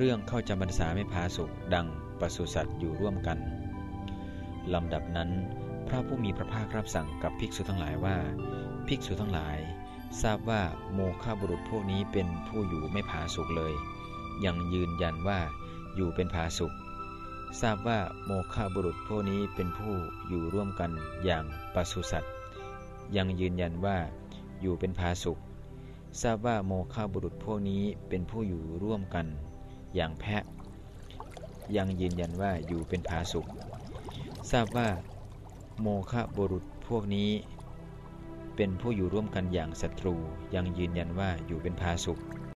เรื่องเข้าจำพรรษาไม่พาสุขดังปศุสัตว์อยู่ร่วมกันลำดับนั้น พระผู้มีพระภาครับสั่งกับภิกษุทั้งหลายว่า ภิกษุทั้งหลาย ทราบว่าโมฆะบุรุษพวกนี้เป็นผู้อยู่ไม่ผาสุกเลย ยังยืนยันว่าอยู่เป็นผาสุกทราบว่าโมฆะบุรุษพวกนี้เป็นผู้อยู่ร่วมกันอย่างปศุสัตว์ยังยืนยันว่าอยู่เป็นผาสุกทราบว่าโมฆะบุรุษพวกนี้เป็นผู้อยู่ร่วมกัน อย่างแพะ ยังยืนยันว่าอยู่เป็นผาสุกทราบว่า โมฆะบุรุษพวกนี้ เป็นผู้อยู่ร่วมกันอย่างศัตรู ยังยืนยันว่าอยู่เป็นผาสุก